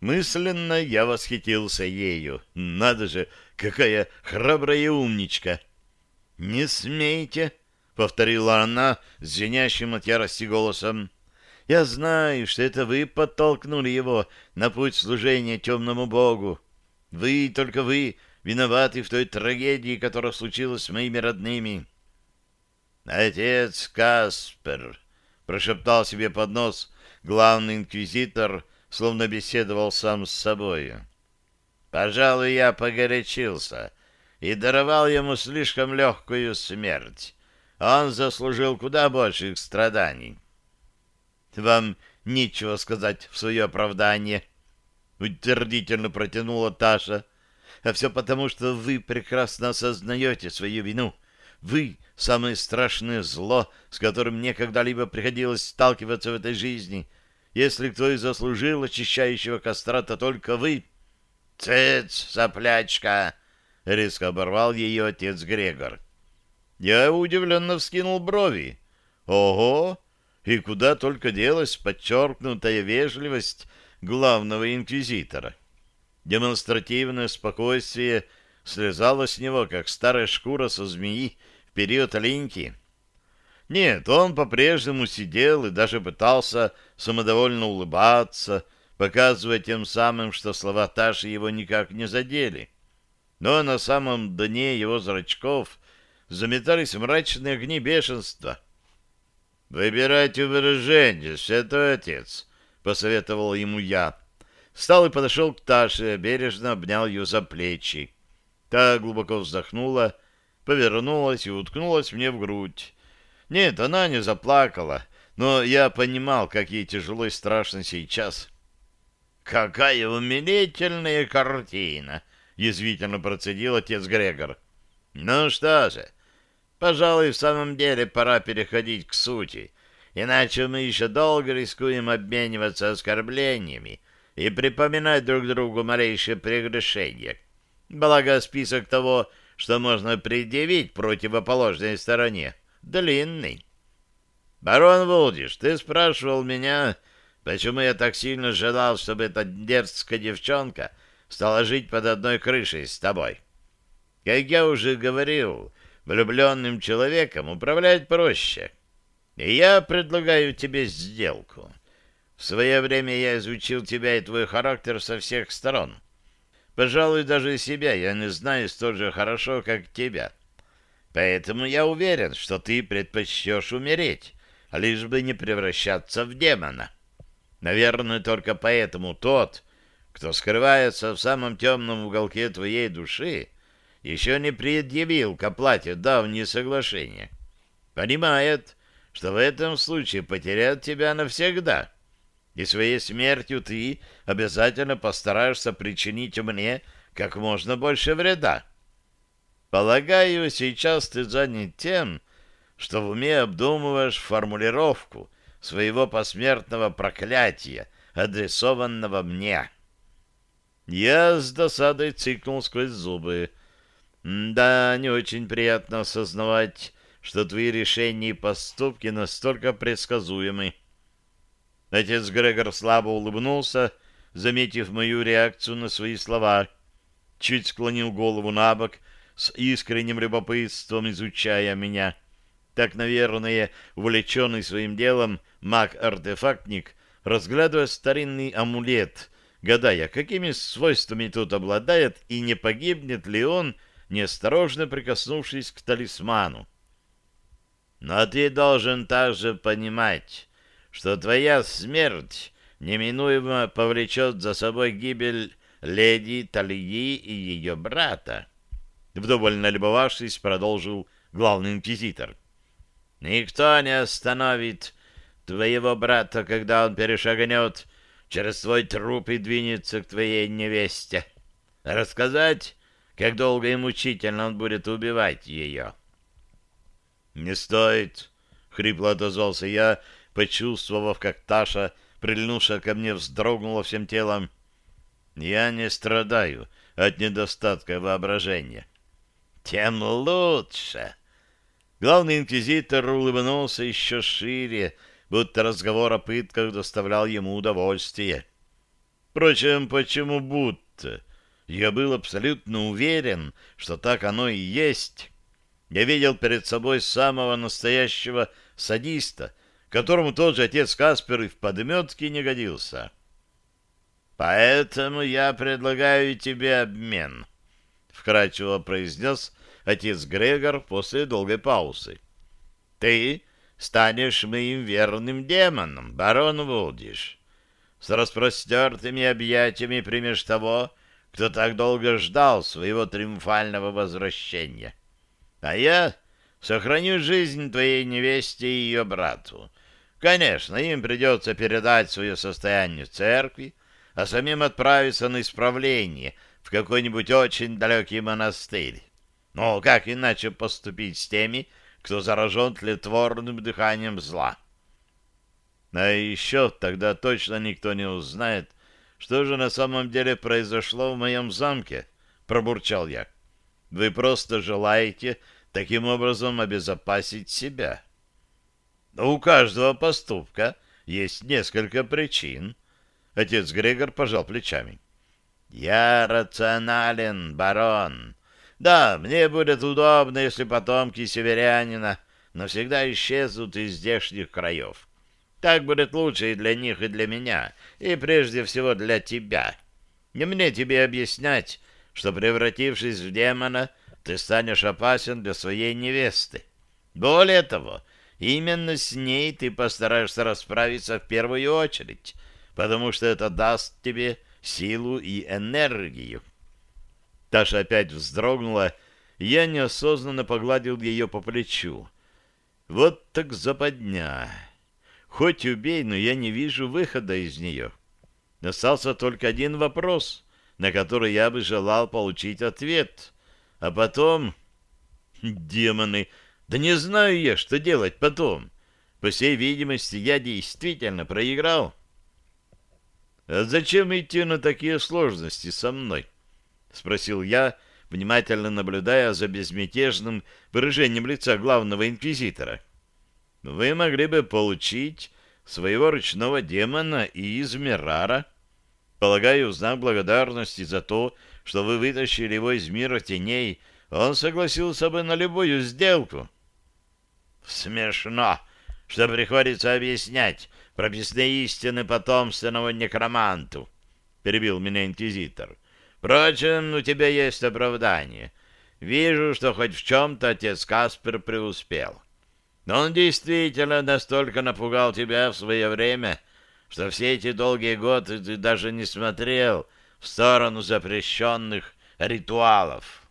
Мысленно я восхитился ею. Надо же, какая храбрая умничка! «Не смейте!» — повторила она с звенящим от ярости голосом. «Я знаю, что это вы подтолкнули его на путь служения темному богу. Вы, только вы, виноваты в той трагедии, которая случилась с моими родными». «Отец Каспер!» — прошептал себе под нос главный инквизитор, словно беседовал сам с собой. «Пожалуй, я погорячился» и даровал ему слишком легкую смерть. Он заслужил куда больших страданий. «Вам нечего сказать в свое оправдание», — утвердительно протянула Таша. «А все потому, что вы прекрасно осознаете свою вину. Вы — самое страшное зло, с которым мне когда-либо приходилось сталкиваться в этой жизни. Если кто и заслужил очищающего костра, то только вы». «Цыц, соплячка!» — резко оборвал ее отец Грегор. Я удивленно вскинул брови. «Ого! И куда только делась подчеркнутая вежливость главного инквизитора!» Демонстративное спокойствие слезало с него, как старая шкура со змеи в период линьки. Нет, он по-прежнему сидел и даже пытался самодовольно улыбаться, показывая тем самым, что слова Таши его никак не задели но на самом дне его зрачков заметались мрачные огни бешенства. «Выбирайте выражение, святой отец», — посоветовал ему я. Встал и подошел к Таше, бережно обнял ее за плечи. Та глубоко вздохнула, повернулась и уткнулась мне в грудь. Нет, она не заплакала, но я понимал, как ей тяжело и страшно сейчас. «Какая умилительная картина!» — язвительно процедил отец Грегор. «Ну что же, пожалуй, в самом деле пора переходить к сути, иначе мы еще долго рискуем обмениваться оскорблениями и припоминать друг другу малейшие прегрешения. Благо, список того, что можно предъявить противоположной стороне, длинный. Барон Вулдиш, ты спрашивал меня, почему я так сильно желал, чтобы эта дерзкая девчонка — стала жить под одной крышей с тобой. Как я уже говорил, влюбленным человеком управлять проще. И я предлагаю тебе сделку. В свое время я изучил тебя и твой характер со всех сторон. Пожалуй, даже себя я не знаю столь же хорошо, как тебя. Поэтому я уверен, что ты предпочтешь умереть, лишь бы не превращаться в демона. Наверное, только поэтому тот, кто скрывается в самом темном уголке твоей души, еще не предъявил к оплате давние соглашения. Понимает, что в этом случае потеряет тебя навсегда, и своей смертью ты обязательно постараешься причинить мне как можно больше вреда. Полагаю, сейчас ты занят тем, что в уме обдумываешь формулировку своего посмертного проклятия, адресованного мне». Я с досадой цикнул сквозь зубы. Да, не очень приятно осознавать, что твои решения и поступки настолько предсказуемы. Отец Грегор слабо улыбнулся, заметив мою реакцию на свои слова. Чуть склонил голову на бок, с искренним любопытством изучая меня. Так, наверное, увлеченный своим делом маг-артефактник, разглядывая старинный амулет — гадая, какими свойствами тут обладает и не погибнет ли он, неосторожно прикоснувшись к талисману. Но ты должен также понимать, что твоя смерть неминуемо повлечет за собой гибель леди Талии и ее брата. Вдоволь налюбовавшись, продолжил главный инквизитор. Никто не остановит твоего брата, когда он перешагнет через твой труп и двинется к твоей невесте. Рассказать, как долго и мучительно он будет убивать ее. — Не стоит, — хрипло отозвался я, почувствовав, как Таша, прильнувшая ко мне, вздрогнула всем телом. — Я не страдаю от недостатка воображения. — Тем лучше. Главный инквизитор улыбнулся еще шире, — будто разговор о пытках доставлял ему удовольствие. Впрочем, почему будто? Я был абсолютно уверен, что так оно и есть. Я видел перед собой самого настоящего садиста, которому тот же отец Каспер и в подметке не годился. «Поэтому я предлагаю тебе обмен», — вкратчиво произнес отец Грегор после долгой паузы. «Ты станешь моим верным демоном, барон Вулдиш. С распростертыми объятиями примешь того, кто так долго ждал своего триумфального возвращения. А я сохраню жизнь твоей невесте и ее брату. Конечно, им придется передать свое состояние церкви, а самим отправиться на исправление в какой-нибудь очень далекий монастырь. Но как иначе поступить с теми, кто заражен тлетворным дыханием зла? А еще тогда точно никто не узнает, что же на самом деле произошло в моем замке, пробурчал я. Вы просто желаете таким образом обезопасить себя. У каждого поступка есть несколько причин. Отец Грегор пожал плечами. Я рационален, барон. Да, мне будет удобно, если потомки северянина навсегда исчезнут из здешних краев. Так будет лучше и для них, и для меня, и прежде всего для тебя. Не мне тебе объяснять, что, превратившись в демона, ты станешь опасен для своей невесты. Более того, именно с ней ты постараешься расправиться в первую очередь, потому что это даст тебе силу и энергию. Таша опять вздрогнула, и я неосознанно погладил ее по плечу. Вот так западня. Хоть убей, но я не вижу выхода из нее. Остался только один вопрос, на который я бы желал получить ответ. А потом... Демоны! Да не знаю я, что делать потом. По всей видимости, я действительно проиграл. А зачем идти на такие сложности со мной? — спросил я, внимательно наблюдая за безмятежным выражением лица главного инквизитора. «Вы могли бы получить своего ручного демона и из Мирара. Полагаю, в знак благодарности за то, что вы вытащили его из мира теней, он согласился бы на любую сделку». «Смешно, что приходится объяснять прописные истины потомственного некроманту», — перебил меня инквизитор. Впрочем, у тебя есть оправдание. Вижу, что хоть в чем-то отец Каспер преуспел. Но он действительно настолько напугал тебя в свое время, что все эти долгие годы ты даже не смотрел в сторону запрещенных ритуалов.